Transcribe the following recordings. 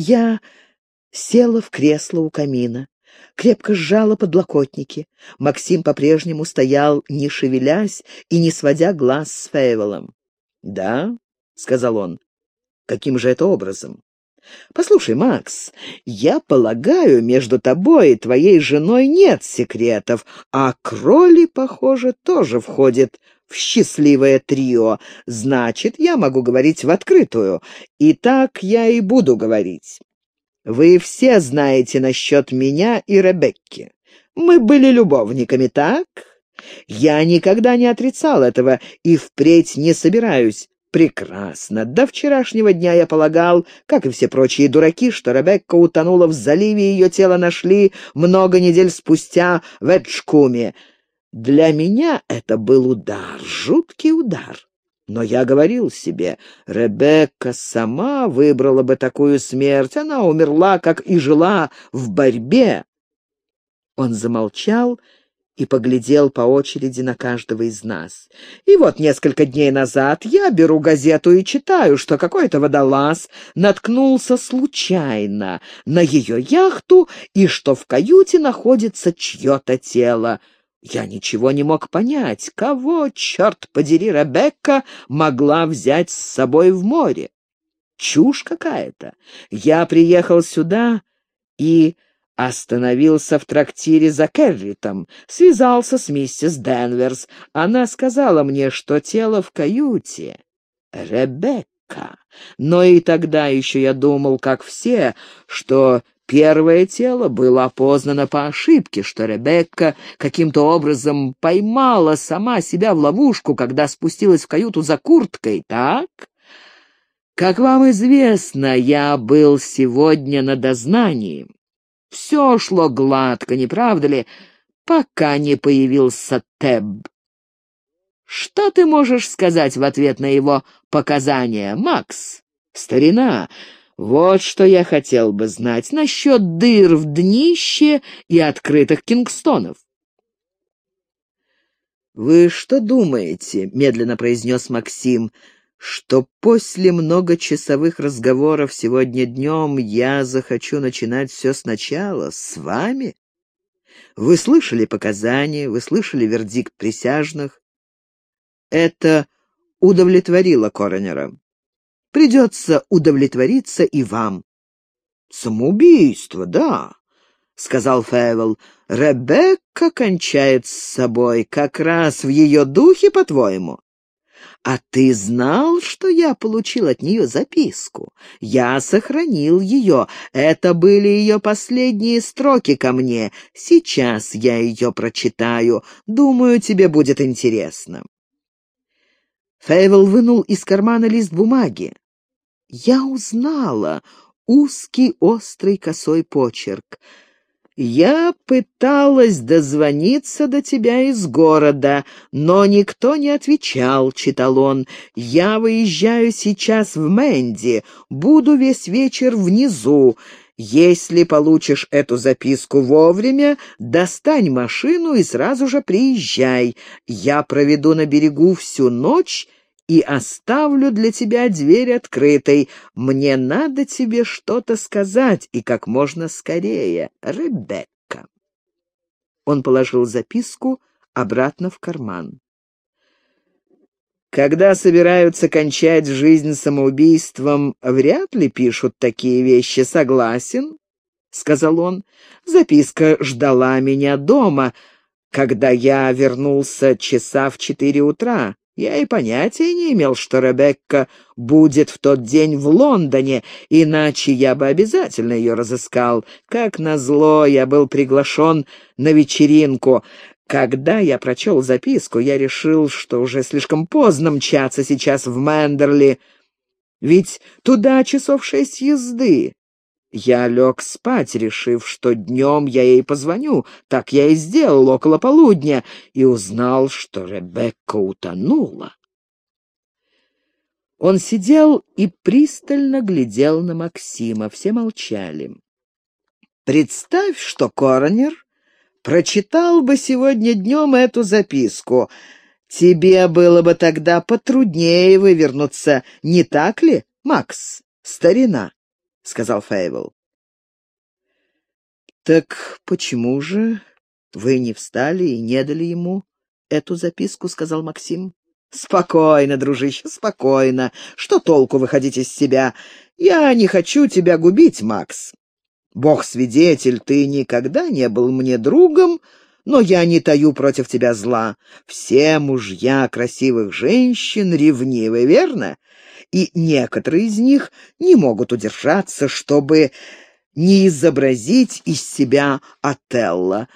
Я села в кресло у камина, крепко сжала подлокотники. Максим по-прежнему стоял, не шевелясь и не сводя глаз с Фейвелом. «Да», — сказал он, — «каким же это образом?» «Послушай, Макс, я полагаю, между тобой и твоей женой нет секретов, а Кроли, похоже, тоже входит в счастливое трио. Значит, я могу говорить в открытую. И так я и буду говорить. Вы все знаете насчет меня и Ребекки. Мы были любовниками, так? Я никогда не отрицал этого и впредь не собираюсь. Прекрасно. До вчерашнего дня я полагал, как и все прочие дураки, что Ребекка утонула в заливе, ее тело нашли много недель спустя в Эджкуме. Для меня это был удар, жуткий удар. Но я говорил себе, Ребекка сама выбрала бы такую смерть, она умерла, как и жила, в борьбе. Он замолчал и поглядел по очереди на каждого из нас. И вот несколько дней назад я беру газету и читаю, что какой-то водолаз наткнулся случайно на ее яхту и что в каюте находится чье-то тело. Я ничего не мог понять, кого, черт подери, Ребекка могла взять с собой в море. Чушь какая-то. Я приехал сюда и Остановился в трактире за Керритом, связался с миссис Денверс. Она сказала мне, что тело в каюте. Ребекка. Но и тогда еще я думал, как все, что первое тело было опознано по ошибке, что Ребекка каким-то образом поймала сама себя в ловушку, когда спустилась в каюту за курткой, так? Как вам известно, я был сегодня на дознании. Все шло гладко, не правда ли, пока не появился Теб. Что ты можешь сказать в ответ на его показания, Макс? Старина, вот что я хотел бы знать насчет дыр в днище и открытых кингстонов. «Вы что думаете?» — медленно произнес Максим что после многочасовых разговоров сегодня днем я захочу начинать все сначала, с вами? Вы слышали показания, вы слышали вердикт присяжных. Это удовлетворило Коронера. Придется удовлетвориться и вам. Самоубийство, да, — сказал Фэвел. Ребекка кончает с собой, как раз в ее духе, по-твоему? «А ты знал, что я получил от нее записку? Я сохранил ее. Это были ее последние строки ко мне. Сейчас я ее прочитаю. Думаю, тебе будет интересно». Фейвел вынул из кармана лист бумаги. «Я узнала узкий острый косой почерк». «Я пыталась дозвониться до тебя из города, но никто не отвечал», — читал он. «Я выезжаю сейчас в Мэнди, буду весь вечер внизу. Если получишь эту записку вовремя, достань машину и сразу же приезжай. Я проведу на берегу всю ночь и оставлю для тебя дверь открытой. Мне надо тебе что-то сказать, и как можно скорее. Ребекка». Он положил записку обратно в карман. Когда собираются кончать жизнь самоубийством, вряд ли пишут такие вещи. Согласен? — сказал он. Записка ждала меня дома, когда я вернулся часа в четыре утра. Я и понятия не имел, что Ребекка будет в тот день в Лондоне, иначе я бы обязательно ее разыскал. Как назло, я был приглашен на вечеринку. Когда я прочел записку, я решил, что уже слишком поздно мчаться сейчас в Мендерли, ведь туда часов шесть езды. Я лег спать, решив, что днем я ей позвоню. Так я и сделал около полудня и узнал, что Ребекка утонула. Он сидел и пристально глядел на Максима. Все молчали. Представь, что Коронер прочитал бы сегодня днем эту записку. Тебе было бы тогда потруднее вывернуться, не так ли, Макс, старина? — сказал Фейвел. «Так почему же вы не встали и не дали ему эту записку?» — сказал Максим. «Спокойно, дружище, спокойно. Что толку выходить из себя? Я не хочу тебя губить, Макс. Бог свидетель, ты никогда не был мне другом, но я не таю против тебя зла. Все мужья красивых женщин ревнивы, верно? И некоторые из них не могут удержаться, чтобы не изобразить из себя Отелло.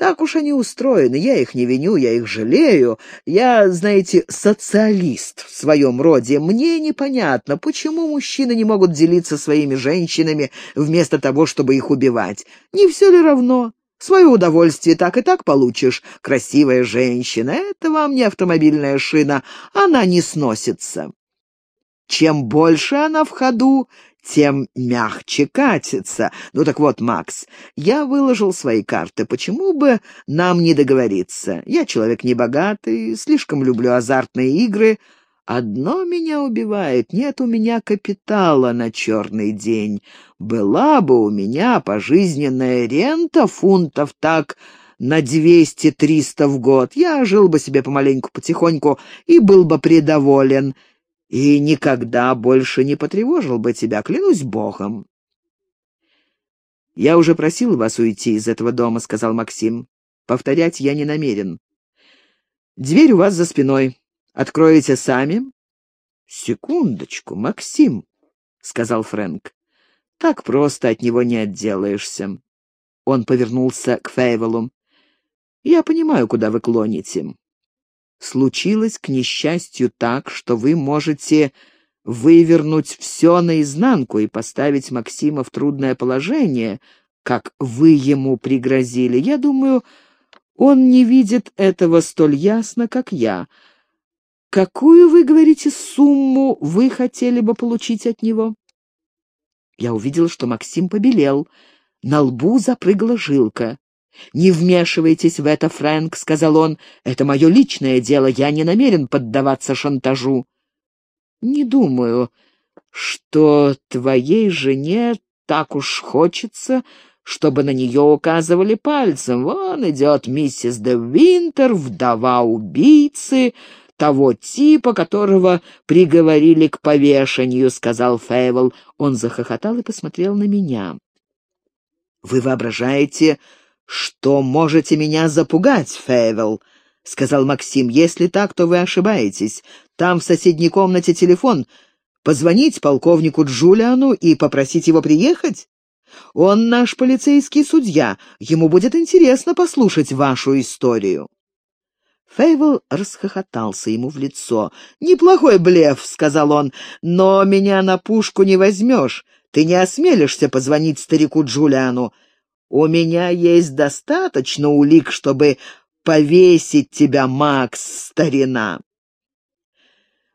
Так уж они устроены, я их не виню, я их жалею. Я, знаете, социалист в своем роде. Мне непонятно, почему мужчины не могут делиться своими женщинами вместо того, чтобы их убивать. Не все ли равно? Свое удовольствие так и так получишь. Красивая женщина — это вам не автомобильная шина, она не сносится. Чем больше она в ходу, тем мягче катится. Ну так вот, Макс, я выложил свои карты. Почему бы нам не договориться? Я человек небогатый, слишком люблю азартные игры. Одно меня убивает. Нет у меня капитала на черный день. Была бы у меня пожизненная рента фунтов так на двести-триста в год. Я жил бы себе помаленьку-потихоньку и был бы предоволен и никогда больше не потревожил бы тебя, клянусь богом. «Я уже просил вас уйти из этого дома», — сказал Максим. «Повторять я не намерен. Дверь у вас за спиной. Откроете сами?» «Секундочку, Максим», — сказал Фрэнк. «Так просто от него не отделаешься». Он повернулся к Фейвелу. «Я понимаю, куда вы клоните случилось, к несчастью, так, что вы можете вывернуть все наизнанку и поставить Максима в трудное положение, как вы ему пригрозили. Я думаю, он не видит этого столь ясно, как я. Какую, вы говорите, сумму вы хотели бы получить от него? Я увидел, что Максим побелел. На лбу запрыгала жилка. «Не вмешивайтесь в это, Фрэнк», — сказал он. «Это мое личное дело, я не намерен поддаваться шантажу». «Не думаю, что твоей жене так уж хочется, чтобы на нее указывали пальцем. Вон идет миссис де Винтер, вдова убийцы, того типа, которого приговорили к повешению», — сказал Фейвел. Он захохотал и посмотрел на меня. «Вы воображаете, «Что можете меня запугать, Фейвел?» — сказал Максим. «Если так, то вы ошибаетесь. Там в соседней комнате телефон. Позвонить полковнику Джулиану и попросить его приехать? Он наш полицейский судья. Ему будет интересно послушать вашу историю». Фейвел расхохотался ему в лицо. «Неплохой блеф», — сказал он, — «но меня на пушку не возьмешь. Ты не осмелишься позвонить старику Джулиану. У меня есть достаточно улик, чтобы повесить тебя, Макс, старина.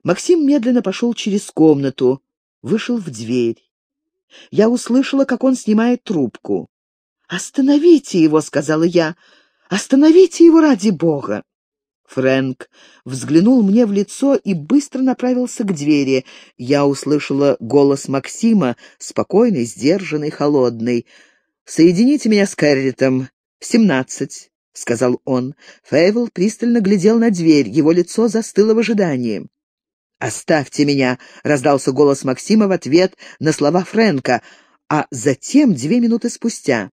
Максим медленно пошел через комнату, вышел в дверь. Я услышала, как он снимает трубку. «Остановите его», — сказала я. «Остановите его ради бога». Фрэнк взглянул мне в лицо и быстро направился к двери. Я услышала голос Максима, спокойный, сдержанный, холодный. «Соедините меня с Кэрритом. Семнадцать», — сказал он. Фейвел пристально глядел на дверь, его лицо застыло в ожидании. «Оставьте меня!» — раздался голос Максима в ответ на слова Фрэнка, а затем, две минуты спустя.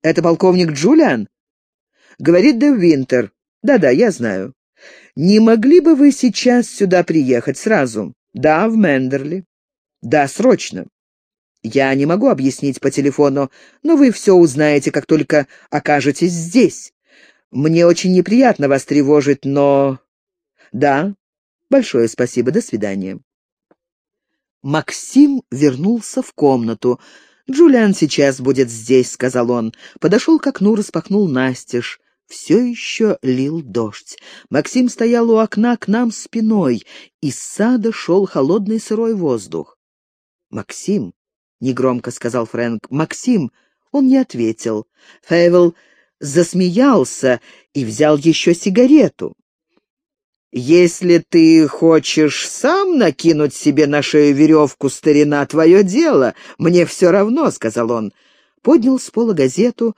«Это полковник Джулиан?» «Говорит Де Винтер. Да-да, я знаю. Не могли бы вы сейчас сюда приехать сразу?» «Да, в Мендерли». «Да, срочно». Я не могу объяснить по телефону, но вы все узнаете, как только окажетесь здесь. Мне очень неприятно вас тревожить, но... Да, большое спасибо, до свидания. Максим вернулся в комнату. «Джулиан сейчас будет здесь», — сказал он. Подошел к окну, распахнул настежь. Все еще лил дождь. Максим стоял у окна к нам спиной. Из сада шел холодный сырой воздух. «Максим, негромко сказал Фрэнк. «Максим!» Он не ответил. Фейвел засмеялся и взял еще сигарету. «Если ты хочешь сам накинуть себе на шею веревку, старина, твое дело, мне все равно», — сказал он. Поднял с пола газету,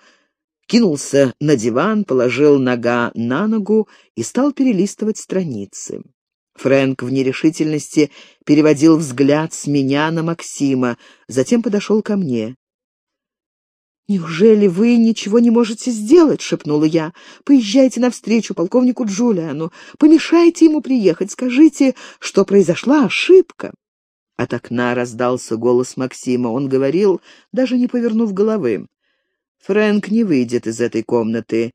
кинулся на диван, положил нога на ногу и стал перелистывать страницы. Фрэнк в нерешительности переводил взгляд с меня на Максима, затем подошел ко мне. «Неужели вы ничего не можете сделать?» — шепнула я. «Поезжайте навстречу полковнику Джулиану, помешайте ему приехать, скажите, что произошла ошибка». От окна раздался голос Максима. Он говорил, даже не повернув головы. «Фрэнк не выйдет из этой комнаты.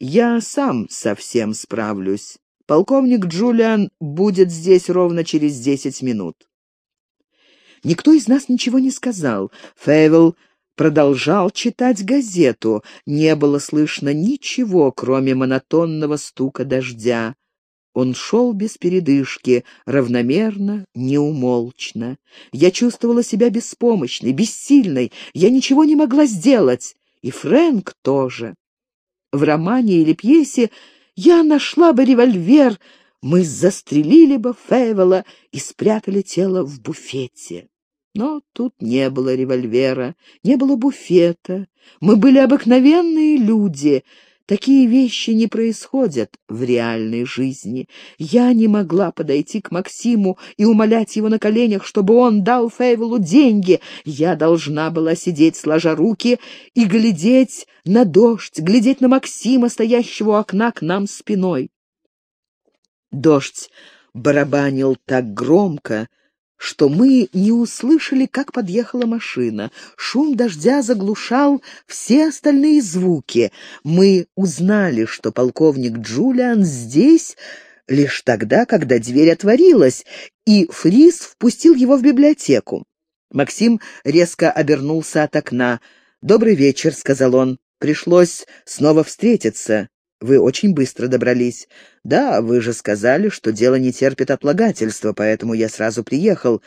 Я сам совсем справлюсь. Полковник Джулиан будет здесь ровно через десять минут». Никто из нас ничего не сказал. Фейвел продолжал читать газету. Не было слышно ничего, кроме монотонного стука дождя. Он шел без передышки, равномерно, неумолчно. Я чувствовала себя беспомощной, бессильной. Я ничего не могла сделать. И Фрэнк тоже. В романе или пьесе я нашла бы револьвер, мы застрелили бы Фейвела и спрятали тело в буфете. Но тут не было револьвера, не было буфета. Мы были обыкновенные люди. Такие вещи не происходят в реальной жизни. Я не могла подойти к Максиму и умолять его на коленях, чтобы он дал Фейвелу деньги. Я должна была сидеть, сложа руки, и глядеть на дождь, глядеть на Максима, стоящего у окна к нам спиной. Дождь барабанил так громко, что мы не услышали, как подъехала машина. Шум дождя заглушал все остальные звуки. Мы узнали, что полковник Джулиан здесь лишь тогда, когда дверь отворилась, и Фрис впустил его в библиотеку. Максим резко обернулся от окна. «Добрый вечер», — сказал он. «Пришлось снова встретиться. Вы очень быстро добрались. Да, вы же сказали, что дело не терпит отлагательства, поэтому я сразу приехал.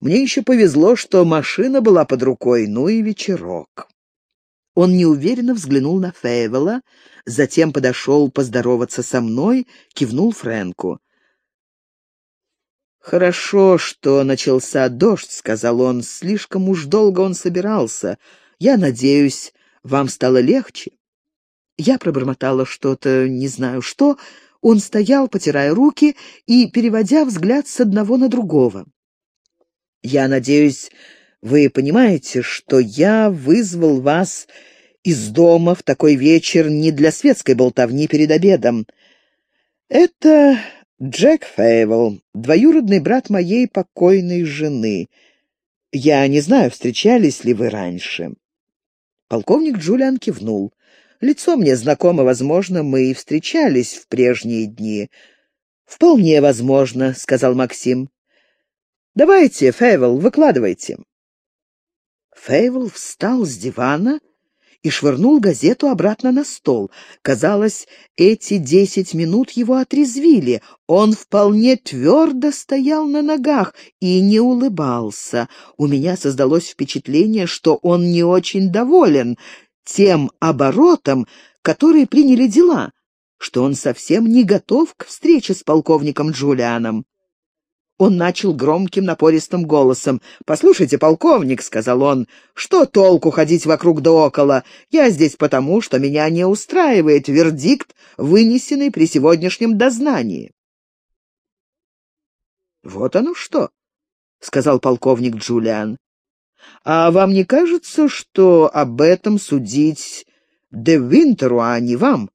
Мне еще повезло, что машина была под рукой, ну и вечерок. Он неуверенно взглянул на Фейвела, затем подошел поздороваться со мной, кивнул Фрэнку. «Хорошо, что начался дождь», — сказал он. «Слишком уж долго он собирался. Я надеюсь, вам стало легче». Я пробормотала что-то, не знаю что. Он стоял, потирая руки и переводя взгляд с одного на другого. «Я надеюсь, вы понимаете, что я вызвал вас из дома в такой вечер не для светской болтовни перед обедом. Это Джек Фейвел, двоюродный брат моей покойной жены. Я не знаю, встречались ли вы раньше». Полковник Джулиан кивнул. Лицо мне знакомо, возможно, мы и встречались в прежние дни. «Вполне возможно», — сказал Максим. «Давайте, Фейвел, выкладывайте». Фейвел встал с дивана и швырнул газету обратно на стол. Казалось, эти десять минут его отрезвили. Он вполне твердо стоял на ногах и не улыбался. У меня создалось впечатление, что он не очень доволен тем оборотом, который приняли дела, что он совсем не готов к встрече с полковником Джулианом. Он начал громким напористым голосом. «Послушайте, полковник», — сказал он, — «что толку ходить вокруг да около? Я здесь потому, что меня не устраивает вердикт, вынесенный при сегодняшнем дознании». «Вот оно что», — сказал полковник Джулиан. А вам не кажется, что об этом судить Де Винтеру, а не вам?»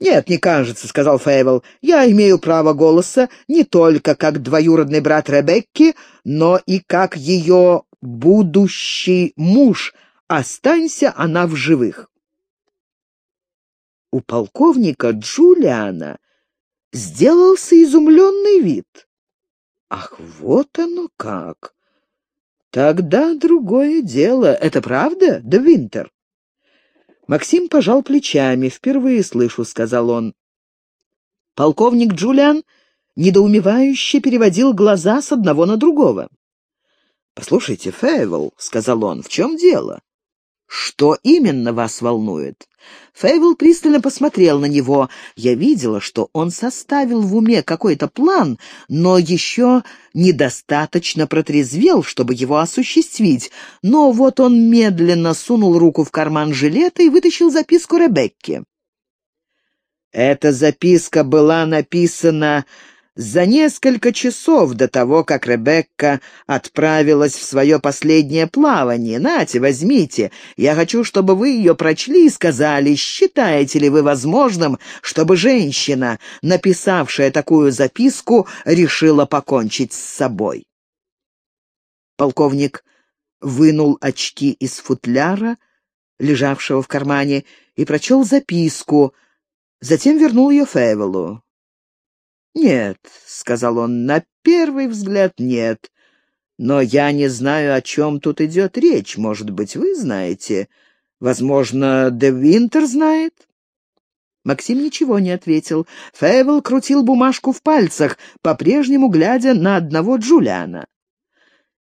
«Нет, не кажется», — сказал Фейвел. «Я имею право голоса не только как двоюродный брат Ребекки, но и как ее будущий муж. Останься она в живых». У полковника Джулиана сделался изумленный вид. «Ах, вот оно как! Тогда другое дело. Это правда, да Винтер? Максим пожал плечами. «Впервые слышу», — сказал он. Полковник Джулиан недоумевающе переводил глаза с одного на другого. «Послушайте, Фейвел», — сказал он, — «в чем дело? Что именно вас волнует?» Фейвел пристально посмотрел на него. Я видела, что он составил в уме какой-то план, но еще недостаточно протрезвел, чтобы его осуществить. Но вот он медленно сунул руку в карман жилета и вытащил записку Ребекки. Эта записка была написана за несколько часов до того, как Ребекка отправилась в свое последнее плавание. Нате, возьмите. Я хочу, чтобы вы ее прочли и сказали, считаете ли вы возможным, чтобы женщина, написавшая такую записку, решила покончить с собой. Полковник вынул очки из футляра, лежавшего в кармане, и прочел записку, затем вернул ее Фейвелу. «Нет», — сказал он, — «на первый взгляд нет. Но я не знаю, о чем тут идет речь. Может быть, вы знаете? Возможно, Де Винтер знает?» Максим ничего не ответил. Фейвел крутил бумажку в пальцах, по-прежнему глядя на одного Джулиана.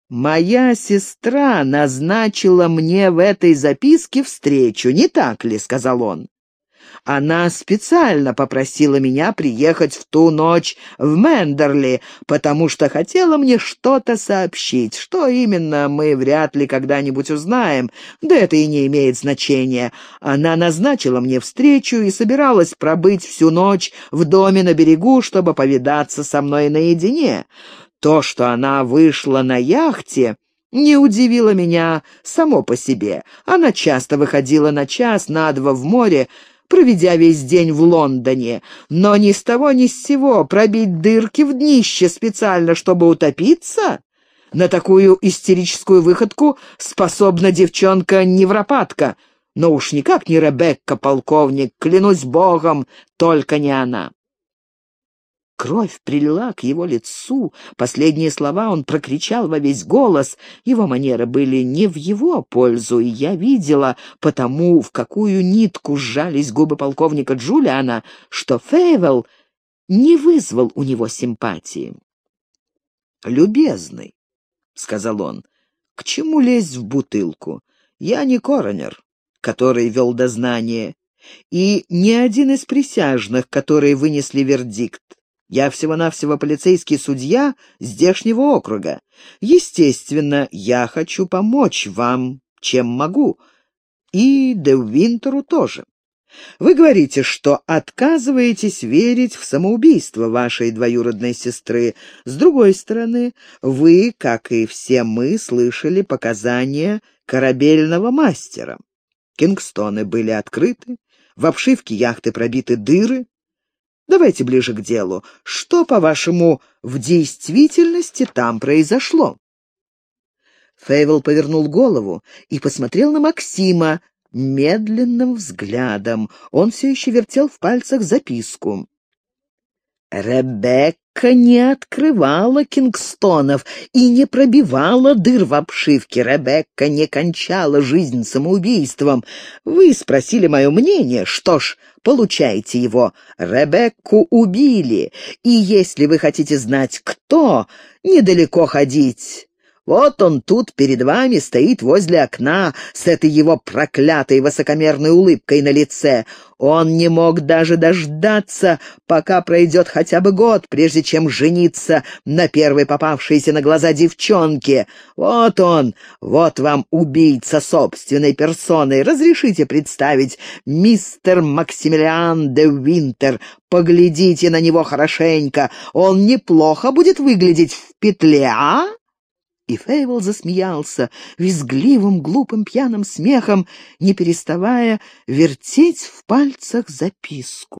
«Моя сестра назначила мне в этой записке встречу, не так ли?» — сказал он. Она специально попросила меня приехать в ту ночь в Мендерли, потому что хотела мне что-то сообщить. Что именно, мы вряд ли когда-нибудь узнаем, да это и не имеет значения. Она назначила мне встречу и собиралась пробыть всю ночь в доме на берегу, чтобы повидаться со мной наедине. То, что она вышла на яхте не удивило меня само по себе. Она часто выходила на час, на два в море, проведя весь день в Лондоне, но ни с того ни с сего пробить дырки в днище специально, чтобы утопиться? На такую истерическую выходку способна девчонка-невропатка, но уж никак не Ребекка, полковник, клянусь богом, только не она. Кровь прилила к его лицу. Последние слова он прокричал во весь голос. Его манеры были не в его пользу, и я видела потому, в какую нитку сжались губы полковника Джулиана, что Фейвел не вызвал у него симпатии. «Любезный», — сказал он, — «к чему лезть в бутылку? Я не коронер, который вел дознание, и ни один из присяжных, которые вынесли вердикт. Я всего-навсего полицейский судья здешнего округа. Естественно, я хочу помочь вам, чем могу, и Де Винтеру тоже. Вы говорите, что отказываетесь верить в самоубийство вашей двоюродной сестры. С другой стороны, вы, как и все мы, слышали показания корабельного мастера. Кингстоны были открыты, в обшивке яхты пробиты дыры, Давайте ближе к делу. Что, по-вашему, в действительности там произошло?» Фейвел повернул голову и посмотрел на Максима медленным взглядом. Он все еще вертел в пальцах записку. Ребекка не открывала кингстонов и не пробивала дыр в обшивке. Ребекка не кончала жизнь самоубийством. Вы спросили мое мнение. Что ж, получайте его. Ребекку убили. И если вы хотите знать, кто, недалеко ходить. Вот он тут перед вами стоит возле окна с этой его проклятой высокомерной улыбкой на лице. Он не мог даже дождаться, пока пройдет хотя бы год, прежде чем жениться на первой попавшейся на глаза девчонке. Вот он, вот вам убийца собственной персоной. Разрешите представить, мистер Максимилиан де Винтер. Поглядите на него хорошенько. Он неплохо будет выглядеть в петле, а? И Фейвол засмеялся визгливым, глупым, пьяным смехом, не переставая вертеть в пальцах записку.